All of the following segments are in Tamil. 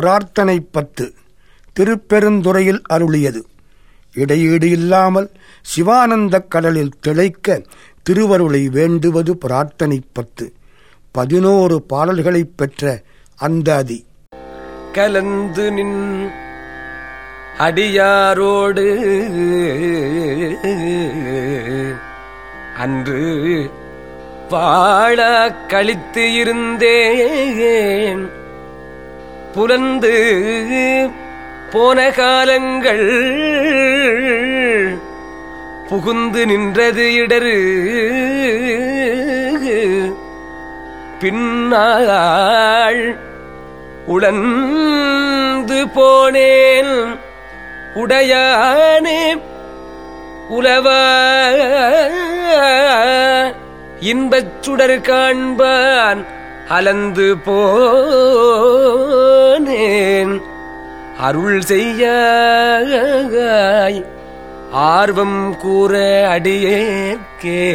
பிரார்த்தனை பத்து திருப்பெருந்துறையில் அருளியது. இடையீடு இல்லாமல் சிவானந்தக் கடலில் திளைக்க திருவருளை வேண்டுவது பிரார்த்தனை பத்து. பதினோரு பாடல்களைப் பெற்ற அந்த அதி. கலந்து நின் அடியாரோடு அன்று வாழ கழித்து இருந்தேன். புலந்து போன காலங்கள் புகுந்து நின்றது இடரு பின்னாள் உழந்து போனேன். உடையானே உலவ இன்பச் சுடர் காண்பான். அலந்து போனேன். அருள் செய்ய ஆர்வம் கூற அடியேற்கே.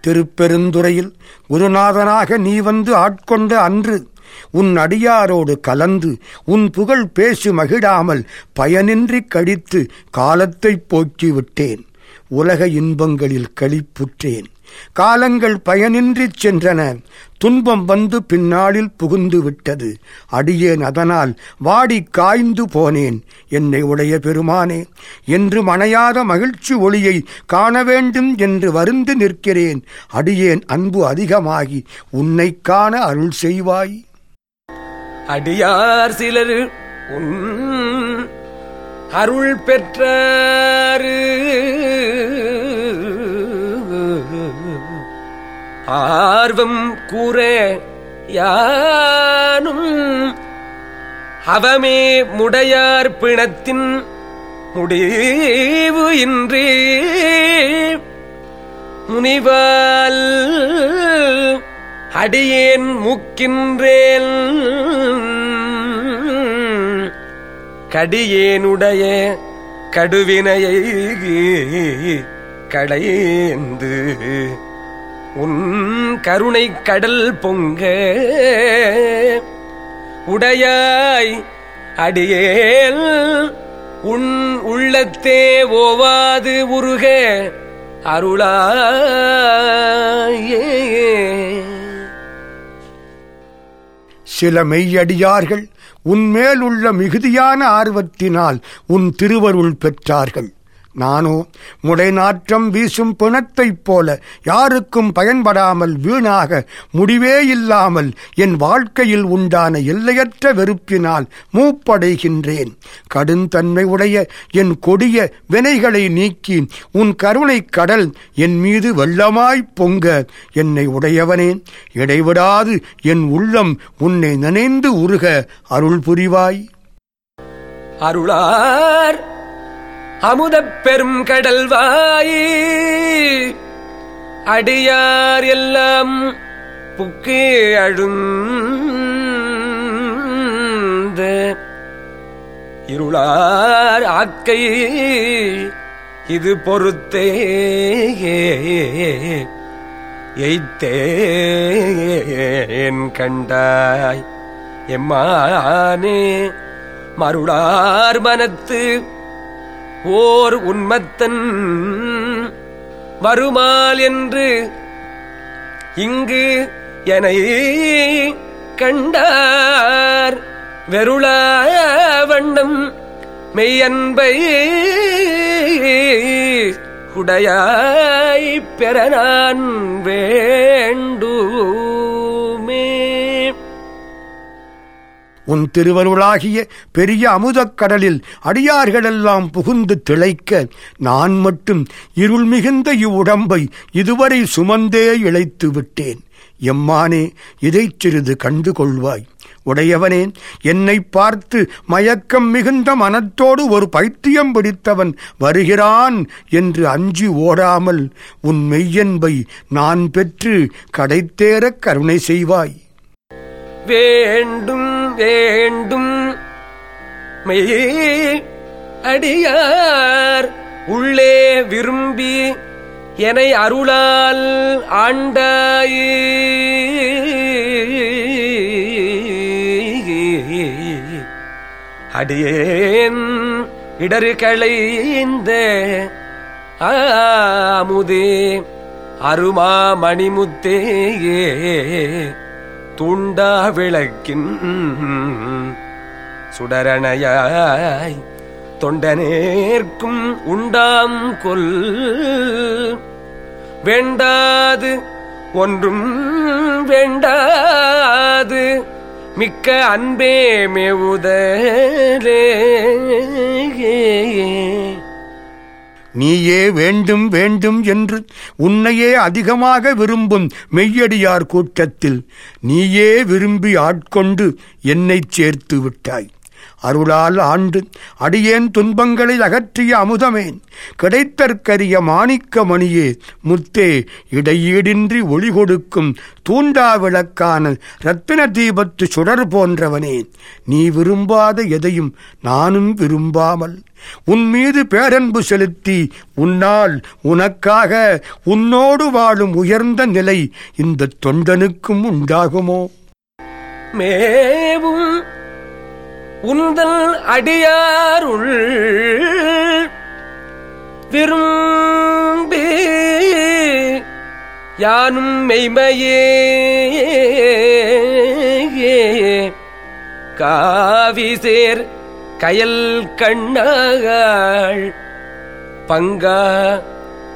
திருப்பெருந்துறையில் குருநாதனாக நீ வந்து ஆட்கொண்ட அன்று உன் அடியாரோடு கலந்து உன் புகழ் பேசி மகிழாமல் பயனின்றி கழித்து காலத்தைப் போக்கிவிட்டேன். உலக இன்பங்களில் கழிப்புற்றேன் காலங்கள் பயனின்றிச் சென்றன. துன்பம் வந்து பின்னாளில் புகுந்து விட்டது. அடியேன் அதனால் வாடி காய்ந்து போனேன். என்னை உடைய பெருமானே என்று மணையாத மகிழ்ச்சி ஒளியை காண வேண்டும் என்று வருந்து நிற்கிறேன். அடியேன் அன்பு அதிகமாகி உன்னை காண அருள் செய்வாய். அடியார் சிலர் உன் அருள் பெற்றாரு. ஆர்வம் கூற யானும் அவமே முடையார் பிணத்தின் முடிவு இன்றி. முனிவால் அடியேன் முக்கின்றேன் கடியேனுடைய கடுவினையை கடைந்து உன் கருணை கடல் பொங்க உடையாய் அடியேல் உன் உள்ளத்தே ஓவாது உருக அருளாயே. சில மெய்யடியார்கள் உன்மேல் உள்ள மிகுதியான ஆர்வத்தினால் உன் திருவருள் பெற்றார்கள். நானோ முடைநாற்றம் வீசும் பிணத்தைப் போல யாருக்கும் பயன்படாமல் வீணாக முடிவே இல்லாமல் என் வாழ்க்கையில் உண்டான எல்லையற்ற வெறுப்பினால் மூப்படைகின்றேன். கடுந்தன்மை உடைய என் கொடிய வினைகளை நீக்கி உன் கருணை கடல் என் மீது வெள்ளமாய்ப் பொங்க என்னை உடையவனே இடைவிடாது என் உள்ளம் உன்னை நினைந்து உருக அருள் புரிவாய். அருளார் அமுதப் பெரும் கடல் கடல்வாய் அடியார் எல்லாம் புக்கு அழுந்த. இருளார் ஆக்கை இது பொறுத்தே. எய்த்தேன் கண்டாய். எம்மானே மருளார் மனத்து ஓர் உண்மத்தன் வருமால் என்று இங்கு என கண்டார். வெருள வண்ணம் மெய்யன்பை உடையாய் பெற நான் வேண்டு உன் திருவருளாகிய பெரிய அமுதக் கடலில் அடியார்களெல்லாம் புகுந்து திளைக்க நான் மட்டும் இருள் மிகுந்த இவ்வுடம்பை இதுவரை சுமந்தே இழைத்து விட்டேன். எம்மானே இதைச் சிறிது கண்டு கொள்வாய். உடையவனே என்னை பார்த்து மயக்கம் மிகுந்த மனத்தோடு ஒரு பைத்தியம் பிடித்தவன் வருகிறான் என்று அஞ்சி ஓடாமல் உன் மெய்யன்பை நான் பெற்று கடைத்தேறக் கருணை செய்வாய். வேண்டும் வேண்டும். மெய் அடியார் உள்ளே விரும்பி என அருளால் ஆண்டாய் அடியேன் இடறு களைந்த ஆமுதே அருமா மணிமுத்தேயே. தூண்டா விளக்கின் சுடரணையாய் தொண்டனேற்கும் உண்டாம் கொல். வேண்டாது ஒன்றும் வேண்டாது மிக்க அன்பே மேவுதலே. நீயே வேண்டும் வேண்டும் என்று உன்னையே அதிகமாக விரும்பும் மெய்யடியார் கூட்டத்தில் நீயே விரும்பி ஆட்கொண்டு என்னை சேர்த்து விட்டாய். அருளால் ஆண்டு அடியேன் துன்பங்களை அகற்றிய அமுதமேன். கிடைத்தற்கரிய மாணிக்க மணியே முத்தே இடையீடின்றி ஒளி கொடுக்கும் தூண்டா விளக்கான ரத்தின தீபத்து சுடர் போன்றவனே. நீ விரும்பாத எதையும் நானும் விரும்பாமல் உன் மீது பேரன்பு செலுத்தி உன்னால் உனக்காக உன்னோடு வாழும் உயர்ந்த நிலை இந்த தொண்டனுக்கும் உண்டாகுமோ? மேவும் உந்தல் அடியாருள் விரும்பி யானும் மெய்மையே காவிசேர் கயல் கண்ணாள் பங்கா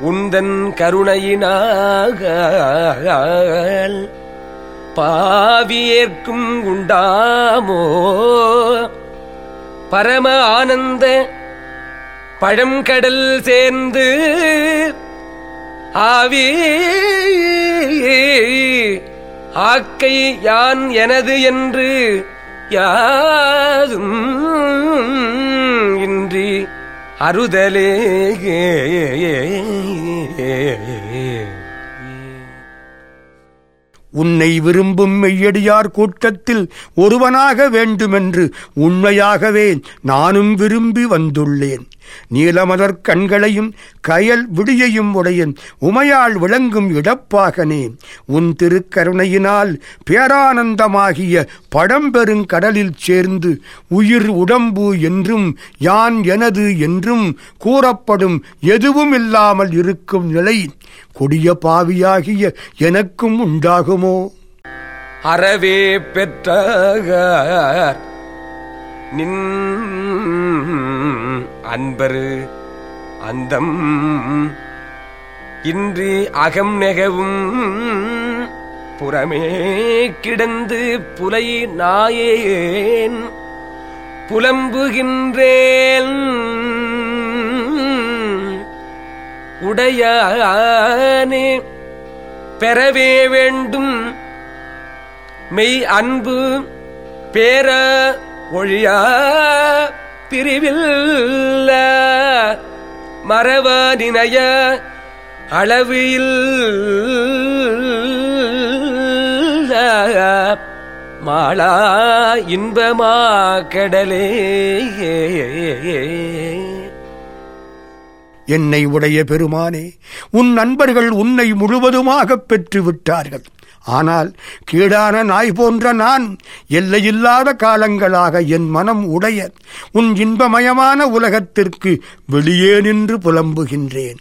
உந்தன் கருணையினாக பாவியேற்கும் உண்டாமோ? பரம ஆனந்த பழங்கடல் சேர்ந்து ஆவி ஆக்கை யான் எனது என்று யாதும் இன்றி அறுதலே உன்னை விரும்பும் மெய்யடியார் கூட்டத்தில் ஒருவனாக வேண்டுமென்று உண்மையாகவே நானும் விரும்பி வந்துள்ளேன். நீலமலர் கண்களையும் கயல் விடியையும் உடையன். உமையால் விளங்கும் இடப்பாகனே. உன் திருக்கருணையினால் பேரானந்தமாகிய பழம்பெருங்கடலில் சேர்ந்து உயிர் உடம்பு என்றும் யான் எனது என்றும் கூறப்படும் எதுவும் இல்லாமல் இருக்கும் நிலை கொடிய பாவியாகிய எனக்கும் உண்டாகுமோ? அறவே பெற்ற நின் அன்பரு அந்தம். இன்றி அகம் நெகவும் புறமே கிடந்து புலை நாயேன். புலம்புகின்றேன் உடையானே பெறவே வேண்டும். மெய் அன்பு பேர ஒழியா பிரிவில் மரவானினைய அளவில் மாளா இன்பமா கடலே. என்னை உடைய பெருமானே உன் நண்பர்கள் உன்னை முழுவதுமாகப் பெற்று விட்டார்கள் ஆனால் கீடான நாய் போன்ற நான் எல்லையில்லாத காலங்களாக என் மனம் உடைய உன் இன்பமயமான உலகத்திற்கு வெளியே நின்று புலம்புகின்றேன்.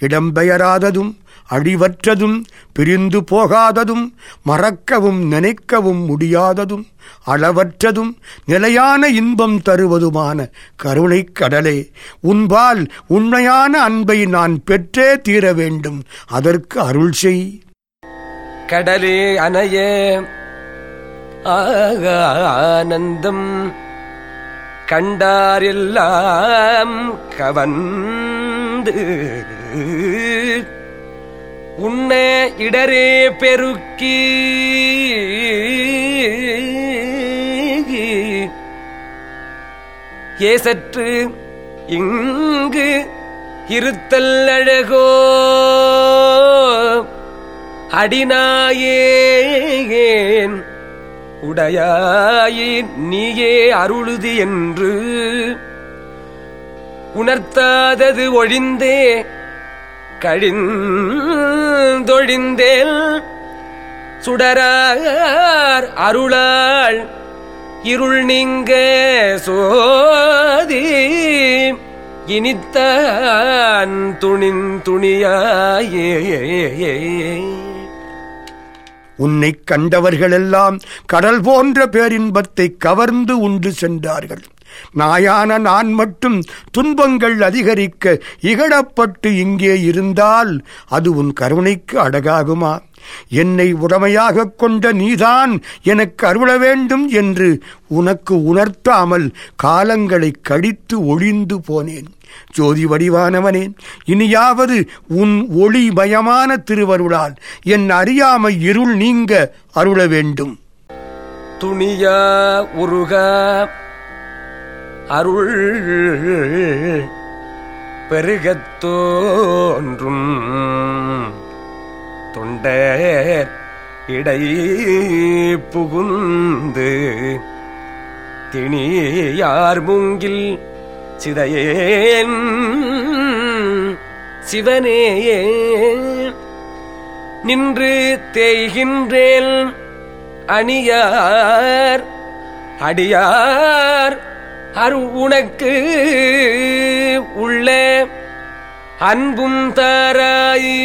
இடம்பெயராததும் அழிவற்றதும் பிரிந்து போகாததும் மறக்கவும் நினைக்கவும் முடியாததும் அளவற்றதும் நிலையான இன்பம் தருவதுமான கருணைக் கடலே உன்பால் உண்மையான அன்பை நான் பெற்றே தீர வேண்டும். அதற்கு அருள் செய். கடலே அணைய ஆனந்தம். கண்டாரெல்லாம் கவந்து உன்ன இடரே பெருக்கி ஏசற்று இங்கு இருத்தல் அழகோ அடினாயேன். உடையாயின் நீயே அருளுது என்று உணர்த்தாதது ஒழிந்தே. கழிந்தொழிந்தேல் சுடரார் அருளாள் இருள் நீங்க சோதி. இனித்தான் துணின் துணியாயே. உன்னைக் கண்டவர்களெல்லாம் கடல் போன்ற பேரின்பத்தை கவர்ந்து உண்டு சென்றார்கள். நாயான நான் மட்டும் துன்பங்கள் அதிகரிக்க இகழப்பட்டு இங்கே இருந்தால் அது உன் கருணைக்கு அடகாகுமா? என்னை உடமையாகக் கொண்ட நீதான் எனக்கு அருள வேண்டும் என்று உனக்கு உணர்த்தாமல் காலங்களை கடித்து ஒழிந்து போனேன். ஜோதி வடிவானவனே இனியாவது உன் ஒளிமயமான திருவருளால் என் அறியாமை இருள் நீங்க அருள வேண்டும். துணியா உருக அருள் பெருகத்தோன்றும் தோன்றும் இடை புகுந்து திணியார் மூங்கில் சிதையேன் சிவனேயே நின்று தேய்கின்றேன் அணியார் அடியார் அரு உனக்கு உள்ள அன்பும் தாராயே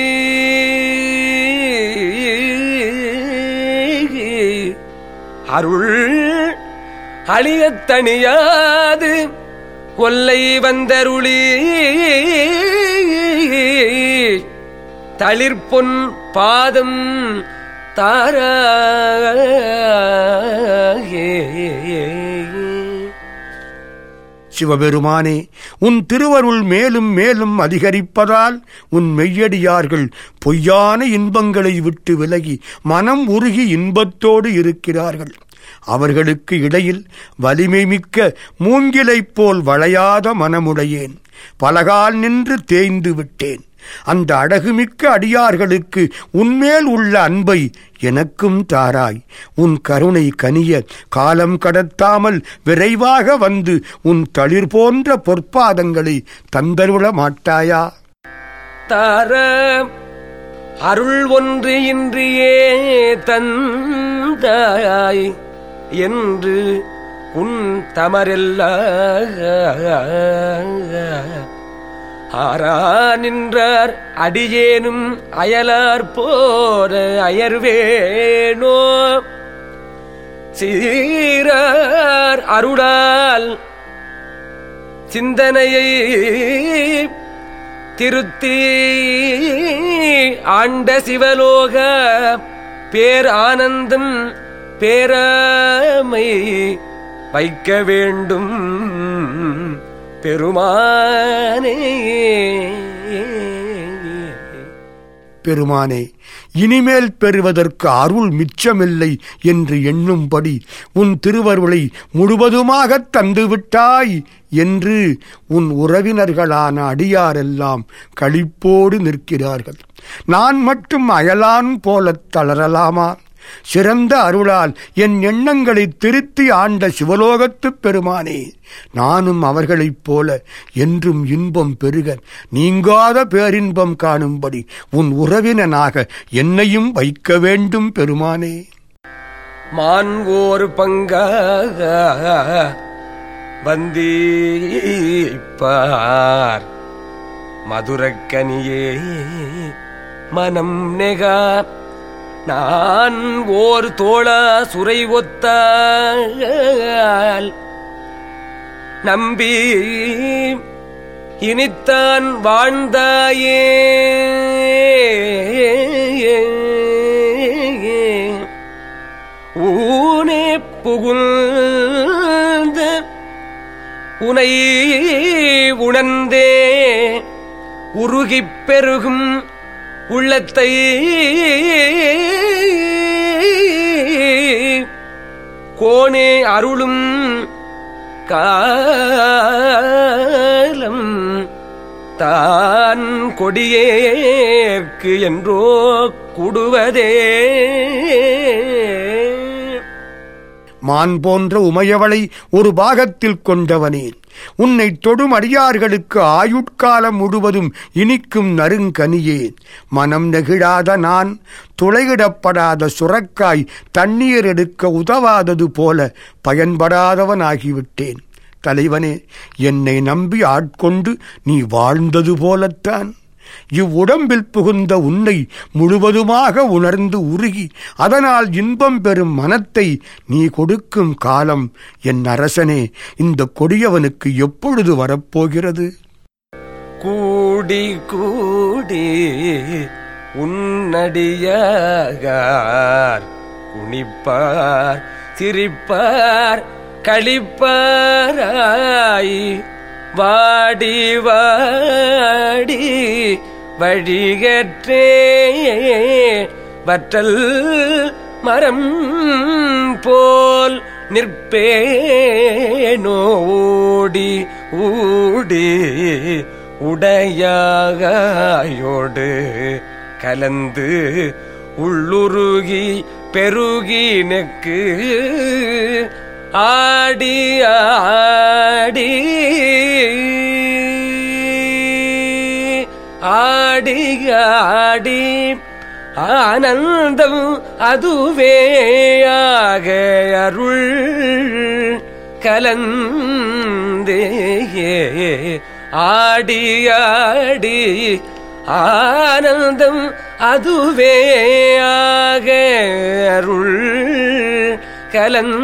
அருள் அழியத்தனியாது கொல்லை வந்தருளி தளிர்பொன் பாதம் தாராயே. சிவபெருமானே உன் திருவருள் மேலும் மேலும் அதிகரிப்பதால் உன் மெய்யடியார்கள் பொய்யான இன்பங்களை விட்டு விலகி மனம் உருகி இன்பத்தோடு இருக்கிறார்கள். அவர்களுக்கு இடையில் வலிமை மிக்க மூங்கிலைப் போல் வளையாத மனமுடையேன். பலகால் நின்று தேய்ந்து விட்டேன். அந்த அழகுமிக்க அடியார்களுக்கு உன்மேல் உள்ள அன்பை எனக்கும் தாராய். உன் கருணை கனிய காலம் கடத்தாமல் விரைவாக வந்து உன் தளிர் போன்ற பொற்பாதங்களை தந்தருள மாட்டாயா? தார அருள் ஒன்று இன்றியே தந்தாய். என்று உன் தமரெல்ல ஆரா நின்றார் அடியேனும் அயலார் போர அயர்வேணோ சீரார் அருளால் சிந்தனையை திருத்தி ஆண்ட சிவலோக பேர் ஆனந்தம் பேராமை வைக்க வேண்டும் பெருமானே. பெருமானே இனிமேல் பெறுவதற்கு அருள் மிச்சமில்லை என்று எண்ணும்படி உன் திருவருளை முழுவதுமாகத் தந்துவிட்டாய் என்று உன் உறவினர்களான அடியாரெல்லாம் களிப்போடு நிற்கிறார்கள். நான் மட்டும் அயலான் போலத் தளரலாமா? சிறந்த அருளால் என் எண்ணங்களை திருத்தி ஆண்ட சிவலோகத்துப் பெருமானே நானும் அவர்களைப் போல என்றும் இன்பம் பெருக நீங்காத பேரின்பம் காணும்படி உன் உறவினனாக என்னையும் வைக்க வேண்டும் பெருமானே. மான்கோர் பங்காக வந்தீப்பார் மதுரக்கனியே மனம் நெகா நான் ஓர் தோழ சுரை ஒத்தால். நம்பி இனித்தான் வாழ்ந்தாயே. ஊனே புகுந்த உனை உணர்ந்தே. உருகிப் பெருகும் உள்ளத்தை கோனே அருளும் காலம் தான் கொடியேற்கு என்றோ குடுவதே. மான் போன்ற உமையவளை ஒரு பாகத்தில் கொண்டவனே. உன்னை தொடும் அடியார்களுக்கு ஆயுட்காலம் முழுவதும் இனிக்கும் நறுங்கனியே. மனம் நெகிழாத நான் துளையிடப்படாத சுரக்காய் தண்ணீர் எடுக்க உதவாதது போல பயன்படாதவனாகிவிட்டேன். தலைவனே என்னை நம்பி ஆட்கொண்டு நீ வாழ்ந்தது போலத்தான். இவ்வுடம்பில் புகுந்த உன்னை முழுவதுமாக உணர்ந்து உருகி அதனால் இன்பம் பெறும் மனத்தை நீ கொடுக்கும் காலம் என் அரசனே இந்த கொடியவனுக்கு எப்பொழுது வரப்போகிறது? கூடி கூடி உன்னடியார் குனிப்பார் சிரிப்பார் களிப்பாராய் வாடி வாடி. வழிகற்றே. வற்றல் மரம் போல் நிற்பேனோ. ஓடி ஊடி உடையாயோடு கலந்து உள்ளுருகி பெருகி நெக்கு ஆடி ஆடி. ஆடி ஆடி ஆனந்தம் அதுவேயாக அருள் கலந்தே ஆடி ஆடி ஆனந்தம் அதுவேயாக அருள் கலந்தே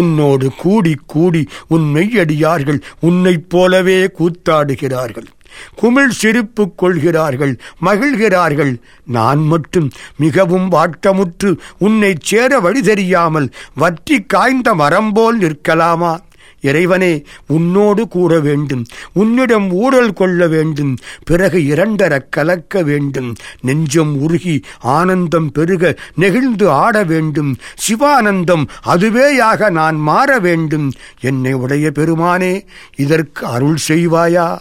உன்னோடு கூடி கூடி உன் மெய்யடியார்கள் உன்னைப் போலவே கூத்தாடுகிறார்கள். குமிழ் சிரிப்பு கொள்கிறார்கள் மகிழ்கிறார்கள். நான் மட்டும் மிகவும் வாட்டமுற்று உன்னைச் சேர வழி தெரியாமல் வற்றி காய்ந்த மரம் போல் நிற்கலாமா? இறைவனே உன்னோடு கூற வேண்டும். உன்னிடம் ஊழல் கொள்ள வேண்டும். பிறகு இரண்டரக் கலக்க வேண்டும். நெஞ்சம் உருகி ஆனந்தம் பெருக நெகிழ்ந்து ஆட வேண்டும். சிவானந்தம் அதுவேயாக நான் மாற வேண்டும். என்னை உடைய பெருமானே இதற்கு அருள் செய்வாயா?